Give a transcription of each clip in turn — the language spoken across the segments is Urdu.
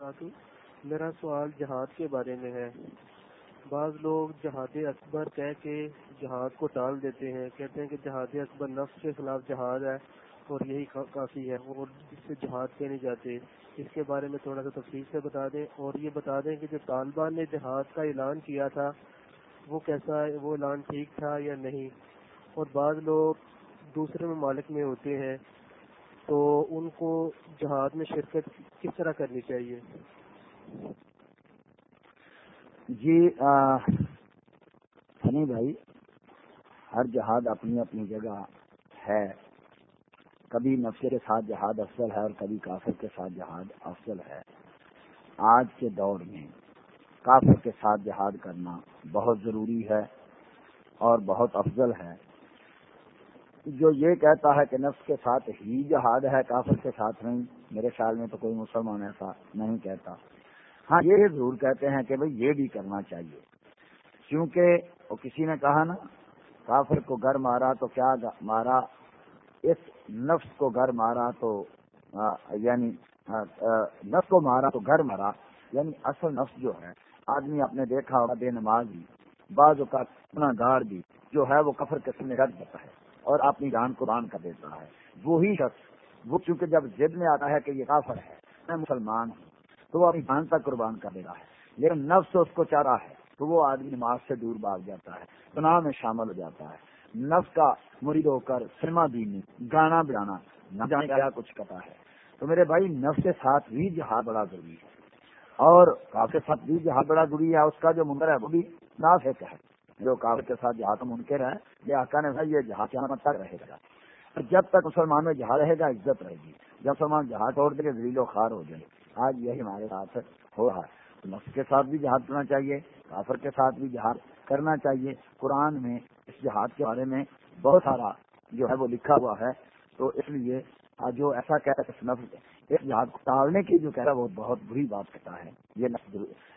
میرا سوال جہاد کے بارے میں ہے۔ بعض لوگ جہاد اکبر کہہ کے جہاد کو ٹال دیتے ہیں، کہتے ہیں کہ جہاد اکبر نفس کے خلاف جہاد ہے اور یہی کافی ہے وہ اس سے جہاد کے نہیں جاتے۔ اس کے بارے میں تھوڑا سا تفصیل سے بتا دیں اور یہ بتا دیں کہ جو طالبان نے جہاد کا اعلان کیا تھا، وہ کیسا وہ اعلان ٹھیک تھا یا نہیں؟ اور بعض لوگ دوسرے ممالک میں ہوتے ہیں تو ان کو جہاد میں شرکت کس طرح کرنی چاہیے؟ جی سنی بھائی، ہر جہاد اپنی اپنی جگہ ہے۔ کبھی نفسے کے ساتھ جہاد افضل ہے اور کبھی کافر کے ساتھ جہاد افضل ہے۔ آج کے دور میں کافر کے ساتھ جہاد کرنا بہت ضروری ہے اور بہت افضل ہے۔ جو یہ کہتا ہے کہ نفس کے ساتھ ہی جہاد ہے، کافر کے ساتھ نہیں، میرے خیال میں تو کوئی مسلمان ایسا نہیں کہتا۔ ہاں یہ ضرور کہتے ہیں کہ بھئی یہ بھی کرنا چاہیے۔ کیونکہ وہ کسی نے کہا نا، کافر کو گھر مارا تو کیا مارا۔ اس نفس کو گھر مارا تو یعنی نفس کو مارا تو گھر مارا۔ یعنی اصل نفس جو ہے، آدمی آپ نے دیکھا ہوگا، بے نماز بھی بعض اوقات اپنا گار بھی جو ہے، وہ کفر قسم میں رکھ دیتا ہے۔ اور اپنی جان قربان کر دیتا ہے۔ وہی شخص، وہ چونکہ جب ضد میں آتا ہے کہ یہ کافر ہے، میں مسلمان ہوں، تو وہ اپنی جان تک قربان کر دیتا ہے۔ لیکن نفس اس کو چاہ رہا ہے، تو وہ آدمی نماز سے دور بھاگ جاتا ہے، گناہ میں شامل ہو جاتا ہے۔ نفس کا مرید ہو کر سنیما دینی گانا بجانا نہ جانے کا کچھ کرتا ہے۔ تو میرے بھائی، نفس کے ساتھ بھی جہاد بڑا ضروری ہے۔ اور کافی ساتھ بھی جہاد بڑا ضروری ہے، اس کا جو منظر ہے، وہ بھی نافذ ہے۔ جو کافر کے ساتھ جہاد منکر ہے، یہ آقا نے بھائی یہ جہاد تک رہے گا۔ جب تک مسلمان میں جہاد رہے گا، عزت رہے گی۔ جب مسلمان جہاد چھوڑ دے ذلیل و خار ہو جائے آج یہی ہمارے ساتھ ہو رہا ہے۔ نفس کے ساتھ بھی جہاد کرنا چاہیے، کافر کے ساتھ بھی جہاد کرنا چاہیے۔ قرآن میں اس جہاد کے بارے میں بہت سارا جو ہے وہ لکھا ہوا ہے۔ تو اس لیے جو ایسا کہتا ہے نفس اس جہاد کو ٹالنے کی جو کہہ رہا ہے، وہ بہت بری بات کہتا ہے۔ یہ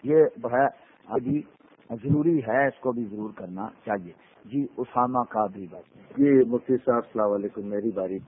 یہ ہے ابھی ضروری ہے اس کو بھی ضرور کرنا چاہیے۔ جی اسامہ کا بھی بات۔ جی مفتی صاحب، السلام علیکم، میری باری۔